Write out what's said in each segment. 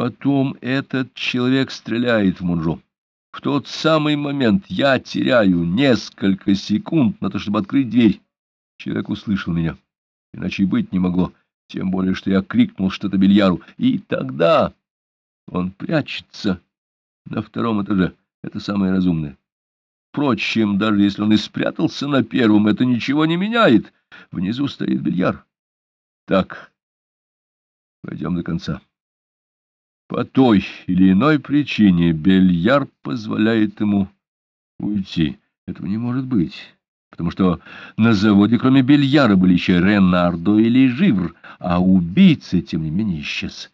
Потом этот человек стреляет в Мунжо. В тот самый момент я теряю несколько секунд на то, чтобы открыть дверь. Человек услышал меня. Иначе и быть не могло. Тем более, что я крикнул что-то бильяру. И тогда он прячется на втором этаже. Это самое разумное. Впрочем, даже если он и спрятался на первом, это ничего не меняет. Внизу стоит бильяр. Так, пойдем до конца. По той или иной причине бильяр позволяет ему уйти. Этого не может быть, потому что на заводе кроме бильяра были еще Ренардо или Живр, а убийца, тем не менее, исчез.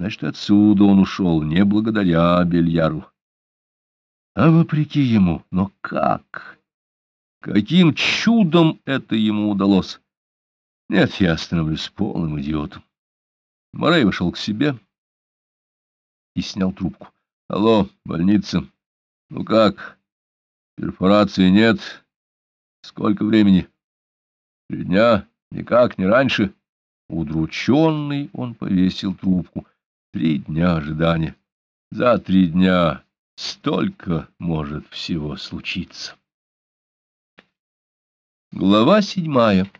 Значит, отсюда он ушел не благодаря бильяру, а вопреки ему. Но как? Каким чудом это ему удалось? Нет, я становлюсь полным идиотом. Морей вошел к себе и снял трубку. — Алло, больница. Ну как? Перфорации нет. Сколько времени? Три дня? Никак, не раньше. Удрученный он повесил трубку. Три дня ожидания. За три дня столько может всего случиться. Глава седьмая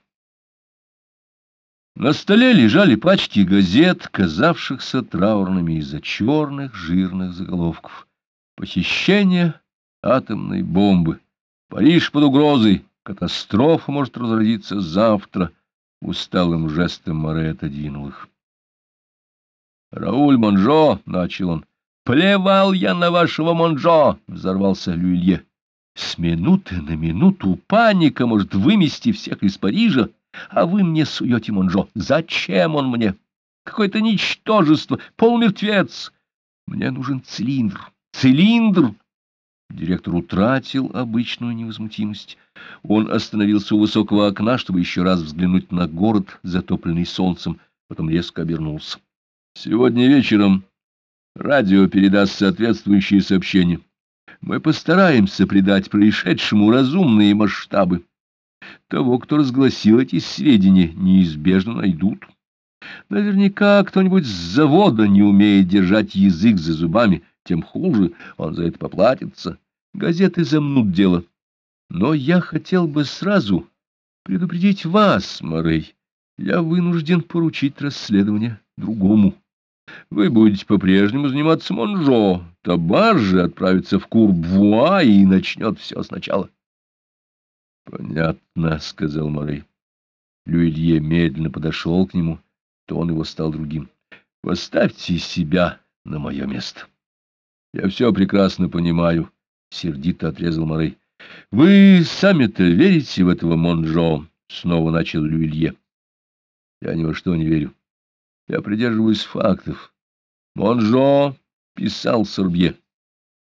на столе лежали пачки газет, казавшихся траурными из-за черных жирных заголовков. Похищение атомной бомбы. Париж под угрозой. Катастрофа может разродиться завтра. Усталым жестом Море отодвинул их. «Рауль Монжо!» — начал он. «Плевал я на вашего Монжо!» — взорвался Люилье. «С минуты на минуту паника может вымести всех из Парижа, а вы мне суете Монжо. Зачем он мне? Какое-то ничтожество, полумертвец. Мне нужен цилиндр. Цилиндр! Директор утратил обычную невозмутимость. Он остановился у высокого окна, чтобы еще раз взглянуть на город, затопленный солнцем, потом резко обернулся. Сегодня вечером радио передаст соответствующие сообщения. Мы постараемся придать происшедшему разумные масштабы. Того, кто разгласил эти сведения, неизбежно найдут. Наверняка кто-нибудь с завода не умеет держать язык за зубами, тем хуже, он за это поплатится. Газеты замнут дело. Но я хотел бы сразу предупредить вас, Морей. Я вынужден поручить расследование другому. Вы будете по-прежнему заниматься Монжо. Табар же отправится в Курбуа и начнет все сначала. — Понятно, — сказал Морей. Люилье медленно подошел к нему, то он его стал другим. — Поставьте себя на мое место. — Я все прекрасно понимаю, — сердито отрезал Морей. — Вы сами-то верите в этого Монжо? — снова начал Люилье. — Я ни во что не верю. Я придерживаюсь фактов. Монжо писал Сорбье.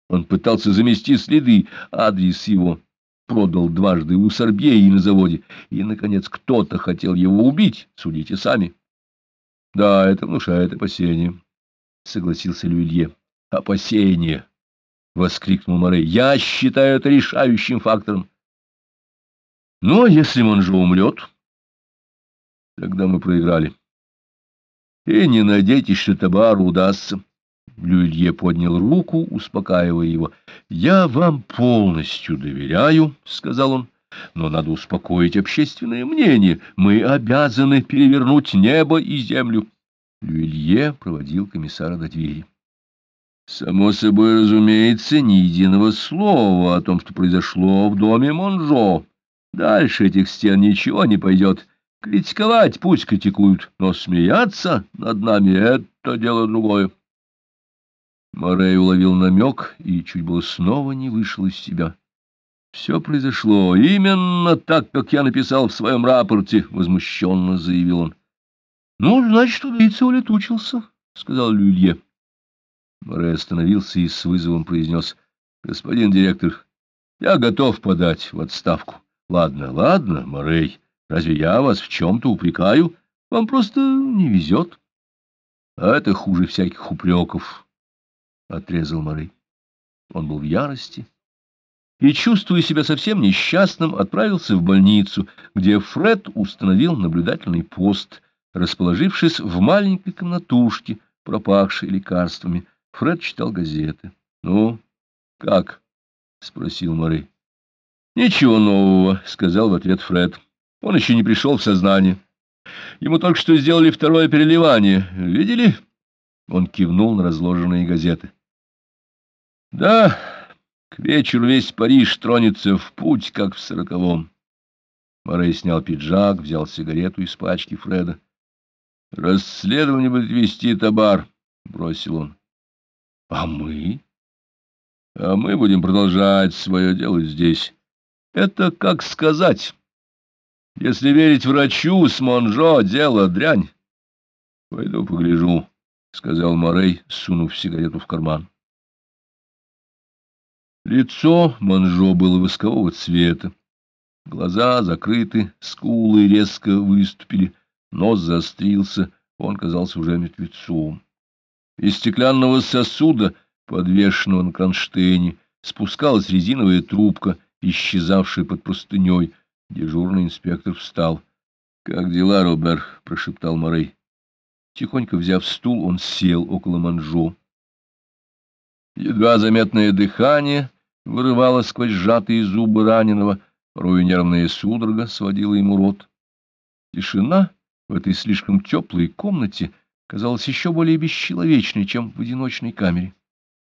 Он пытался замести следы, адрес его продал дважды у Сорбьеи на заводе, и, наконец, кто-то хотел его убить, судите сами. — Да, это внушает опасения, — согласился Люилье. — Опасения! — воскликнул Морей. — Я считаю это решающим фактором. — Ну, а если Монжо умрет? Тогда мы проиграли. И не надейтесь, что Табару удастся. Люилье поднял руку, успокаивая его. — Я вам полностью доверяю, — сказал он, — но надо успокоить общественное мнение. Мы обязаны перевернуть небо и землю. Люилье проводил комиссара до двери. Само собой разумеется, ни единого слова о том, что произошло в доме Монжо. Дальше этих стен ничего не пойдет. Критиковать пусть критикуют, но смеяться над нами — это дело другое. Морей уловил намек и чуть было снова не вышел из себя. «Все произошло именно так, как я написал в своем рапорте», — возмущенно заявил он. «Ну, значит, убийца улетучился», — сказал Люлье. Морей остановился и с вызовом произнес. «Господин директор, я готов подать в отставку». «Ладно, ладно, Морей, разве я вас в чем-то упрекаю? Вам просто не везет». «А это хуже всяких упреков», — отрезал Морей. Он был в ярости и, чувствуя себя совсем несчастным, отправился в больницу, где Фред установил наблюдательный пост, расположившись в маленькой комнатушке пропахший лекарствами. Фред читал газеты. — Ну, как? — спросил Морей. — Ничего нового, — сказал в ответ Фред. Он еще не пришел в сознание. Ему только что сделали второе переливание. Видели? Он кивнул на разложенные газеты. — Да, к вечеру весь Париж тронется в путь, как в сороковом. Морей снял пиджак, взял сигарету из пачки Фреда. — Расследование будет вести Табар, — бросил он. — А мы? — А мы будем продолжать свое дело здесь. Это как сказать. Если верить врачу, с Монжо дело дрянь. — Пойду погляжу, — сказал Морей, сунув сигарету в карман. Лицо Монжо было воскового цвета. Глаза закрыты, скулы резко выступили, нос заострился, он казался уже мертвецом. Из стеклянного сосуда, подвешенного на кронштейне, спускалась резиновая трубка, исчезавшая под простыней. Дежурный инспектор встал. — Как дела, Робер? — прошептал Морей. Тихонько взяв стул, он сел около Манжо. Едва заметное дыхание вырывало сквозь сжатые зубы раненого, порой нервная судорога сводила ему рот. Тишина в этой слишком теплой комнате казалась еще более бесчеловечной, чем в одиночной камере.